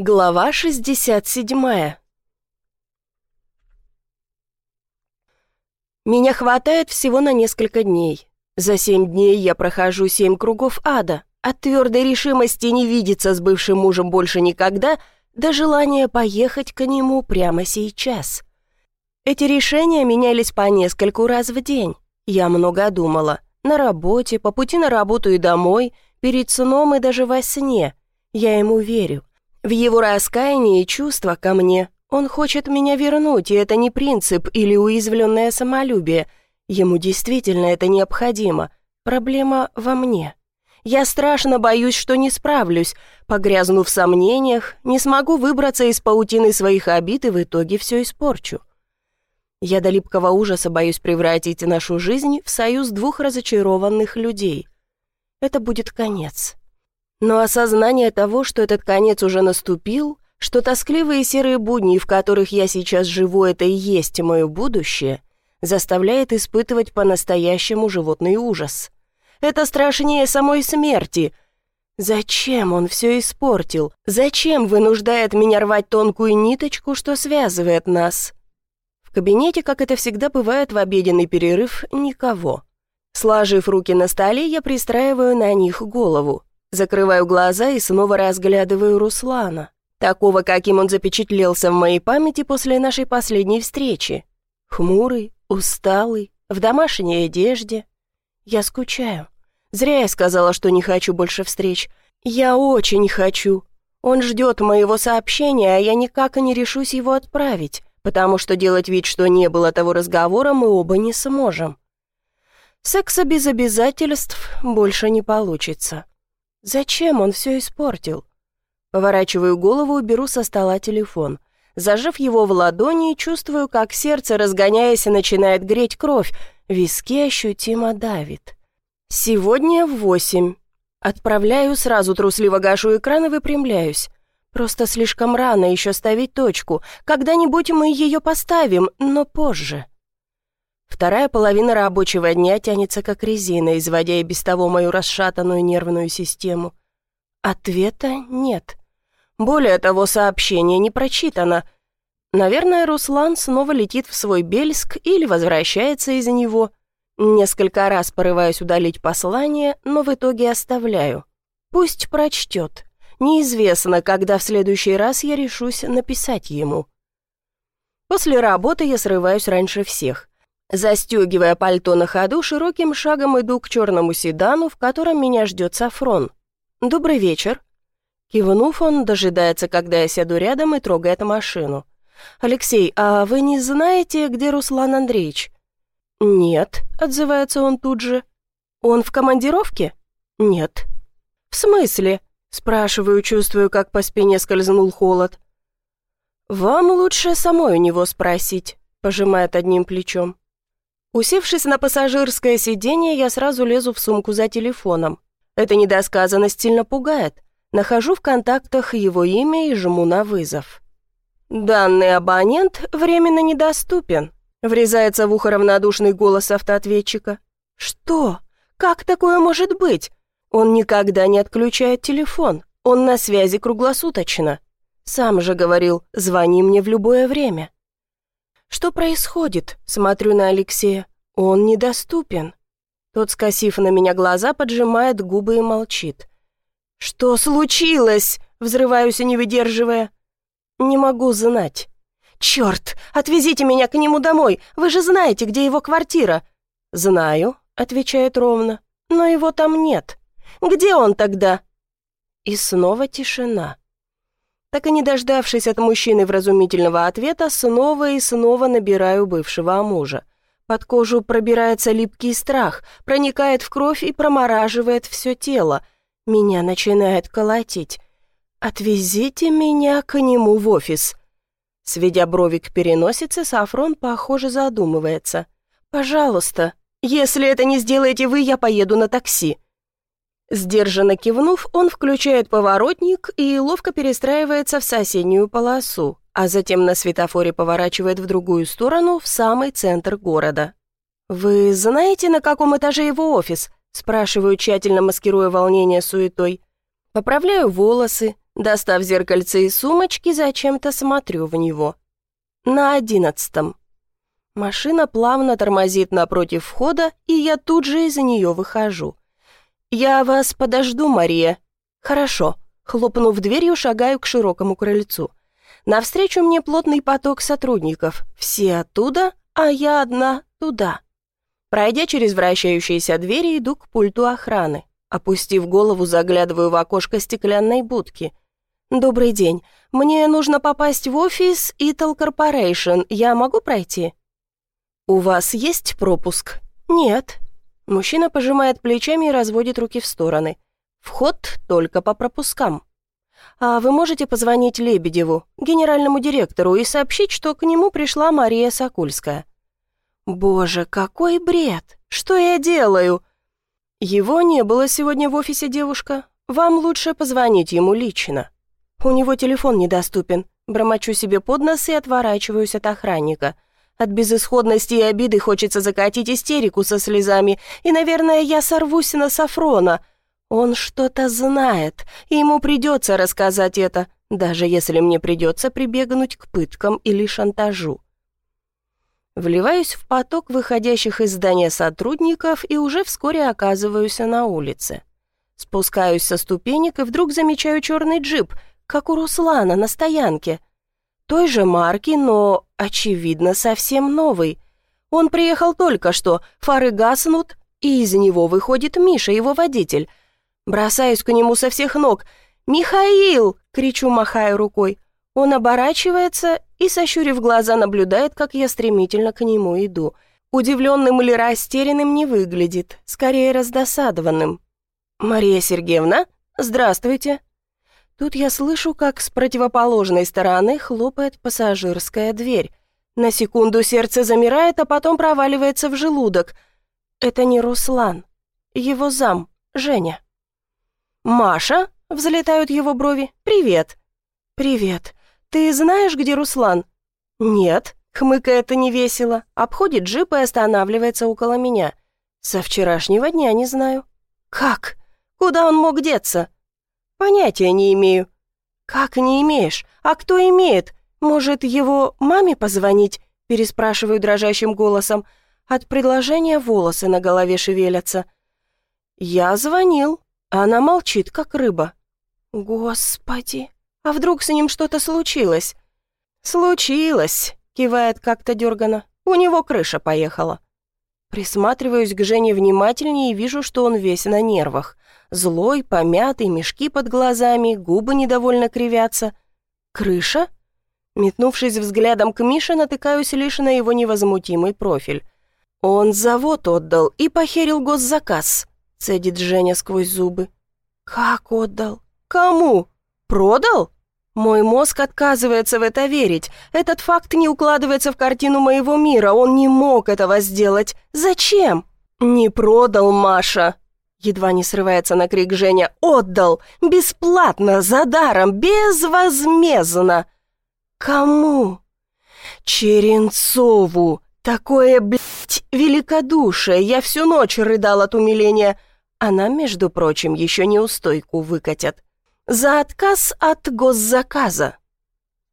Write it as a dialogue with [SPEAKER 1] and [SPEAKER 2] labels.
[SPEAKER 1] Глава 67 Меня хватает всего на несколько дней. За семь дней я прохожу семь кругов ада. От твердой решимости не видеться с бывшим мужем больше никогда до желания поехать к нему прямо сейчас. Эти решения менялись по нескольку раз в день. Я много думала. На работе, по пути на работу и домой, перед сном и даже во сне. Я ему верю. В его раскаянии чувства ко мне он хочет меня вернуть, и это не принцип или уязвленное самолюбие. Ему действительно это необходимо. Проблема во мне. Я страшно боюсь, что не справлюсь, погрязну в сомнениях, не смогу выбраться из паутины своих обид и в итоге все испорчу. Я до липкого ужаса боюсь превратить нашу жизнь в союз двух разочарованных людей. Это будет конец. Но осознание того, что этот конец уже наступил, что тоскливые серые будни, в которых я сейчас живу, это и есть мое будущее, заставляет испытывать по-настоящему животный ужас. Это страшнее самой смерти. Зачем он все испортил? Зачем вынуждает меня рвать тонкую ниточку, что связывает нас? В кабинете, как это всегда бывает в обеденный перерыв, никого. Сложив руки на столе, я пристраиваю на них голову. Закрываю глаза и снова разглядываю Руслана. Такого, каким он запечатлелся в моей памяти после нашей последней встречи. Хмурый, усталый, в домашней одежде. Я скучаю. Зря я сказала, что не хочу больше встреч. Я очень хочу. Он ждет моего сообщения, а я никак не решусь его отправить, потому что делать вид, что не было того разговора, мы оба не сможем. Секса без обязательств больше не получится. Зачем он все испортил? Поворачиваю голову и беру со стола телефон. Зажав его в ладони, чувствую, как сердце, разгоняясь, начинает греть кровь. Виски ощутимо давит. Сегодня в восемь. Отправляю, сразу трусливо гашу экран и выпрямляюсь. Просто слишком рано еще ставить точку. Когда-нибудь мы ее поставим, но позже. Вторая половина рабочего дня тянется как резина, изводя и без того мою расшатанную нервную систему. Ответа нет. Более того, сообщение не прочитано. Наверное, Руслан снова летит в свой Бельск или возвращается из него. Несколько раз порываюсь удалить послание, но в итоге оставляю. Пусть прочтет. Неизвестно, когда в следующий раз я решусь написать ему. После работы я срываюсь раньше всех. Застегивая пальто на ходу, широким шагом иду к черному седану, в котором меня ждет Сафрон. «Добрый вечер». Кивнув, он дожидается, когда я сяду рядом и трогает машину. «Алексей, а вы не знаете, где Руслан Андреевич?» «Нет», — отзывается он тут же. «Он в командировке?» «Нет». «В смысле?» — спрашиваю, чувствую, как по спине скользнул холод. «Вам лучше самой у него спросить», — пожимает одним плечом. Усевшись на пассажирское сиденье, я сразу лезу в сумку за телефоном. Эта недосказанность сильно пугает. Нахожу в контактах его имя и жму на вызов. «Данный абонент временно недоступен», — врезается в ухо равнодушный голос автоответчика. «Что? Как такое может быть? Он никогда не отключает телефон, он на связи круглосуточно. Сам же говорил, звони мне в любое время». «Что происходит?» — смотрю на Алексея. «Он недоступен». Тот, скосив на меня глаза, поджимает губы и молчит. «Что случилось?» — взрываюсь, не выдерживая. «Не могу знать». «Черт! Отвезите меня к нему домой! Вы же знаете, где его квартира!» «Знаю», — отвечает ровно, — «но его там нет. Где он тогда?» И снова тишина. Так и не дождавшись от мужчины вразумительного ответа, снова и снова набираю бывшего мужа. Под кожу пробирается липкий страх, проникает в кровь и промораживает все тело. Меня начинает колотить. «Отвезите меня к нему в офис». Сведя брови к переносице, Сафрон, похоже, задумывается. «Пожалуйста, если это не сделаете вы, я поеду на такси». Сдержанно кивнув, он включает поворотник и ловко перестраивается в соседнюю полосу, а затем на светофоре поворачивает в другую сторону, в самый центр города. «Вы знаете, на каком этаже его офис?» спрашиваю, тщательно маскируя волнение суетой. Поправляю волосы, Достав зеркальце из сумочки, зачем-то смотрю в него. На одиннадцатом. Машина плавно тормозит напротив входа, и я тут же из нее выхожу. «Я вас подожду, Мария». «Хорошо». Хлопнув дверью, шагаю к широкому крыльцу. Навстречу мне плотный поток сотрудников. Все оттуда, а я одна туда. Пройдя через вращающиеся двери, иду к пульту охраны. Опустив голову, заглядываю в окошко стеклянной будки. «Добрый день. Мне нужно попасть в офис Ital Corporation. Я могу пройти?» «У вас есть пропуск?» «Нет». Мужчина пожимает плечами и разводит руки в стороны. «Вход только по пропускам». «А вы можете позвонить Лебедеву, генеральному директору, и сообщить, что к нему пришла Мария Сокульская?» «Боже, какой бред! Что я делаю?» «Его не было сегодня в офисе, девушка. Вам лучше позвонить ему лично». «У него телефон недоступен». Бормочу себе под нос и отворачиваюсь от охранника. От безысходности и обиды хочется закатить истерику со слезами, и, наверное, я сорвусь на Сафрона. Он что-то знает, и ему придется рассказать это, даже если мне придется прибегнуть к пыткам или шантажу. Вливаюсь в поток выходящих из здания сотрудников и уже вскоре оказываюсь на улице. Спускаюсь со ступенек и вдруг замечаю черный джип — как у Руслана на стоянке. Той же марки, но, очевидно, совсем новый. Он приехал только что, фары гаснут, и из него выходит Миша, его водитель. Бросаюсь к нему со всех ног. «Михаил!» — кричу, махая рукой. Он оборачивается и, сощурив глаза, наблюдает, как я стремительно к нему иду. Удивленным или растерянным не выглядит, скорее раздосадованным. «Мария Сергеевна, здравствуйте!» Тут я слышу, как с противоположной стороны хлопает пассажирская дверь. На секунду сердце замирает, а потом проваливается в желудок. Это не Руслан. Его зам, Женя. «Маша?» — взлетают его брови. «Привет». «Привет. Ты знаешь, где Руслан?» «Нет», — хмыкает невесело. Обходит джип и останавливается около меня. «Со вчерашнего дня не знаю». «Как? Куда он мог деться?» «Понятия не имею». «Как не имеешь? А кто имеет? Может, его маме позвонить?» переспрашиваю дрожащим голосом. От предложения волосы на голове шевелятся. «Я звонил». Она молчит, как рыба. «Господи, а вдруг с ним что-то случилось?» «Случилось», — кивает как-то дергано. «У него крыша поехала». Присматриваюсь к Жене внимательнее и вижу, что он весь на нервах. Злой, помятый, мешки под глазами, губы недовольно кривятся. «Крыша?» Метнувшись взглядом к Мише, натыкаюсь лишь на его невозмутимый профиль. «Он завод отдал и похерил госзаказ», — цедит Женя сквозь зубы. «Как отдал? Кому? Продал?» Мой мозг отказывается в это верить. Этот факт не укладывается в картину моего мира. Он не мог этого сделать. Зачем? Не продал, Маша. Едва не срывается на крик Женя. «Отдал! Бесплатно, за даром, безвозмездно!» «Кому?» «Черенцову! Такое, блядь, великодушие! Я всю ночь рыдал от умиления!» Она, между прочим, еще не устойку выкатят. «За отказ от госзаказа!»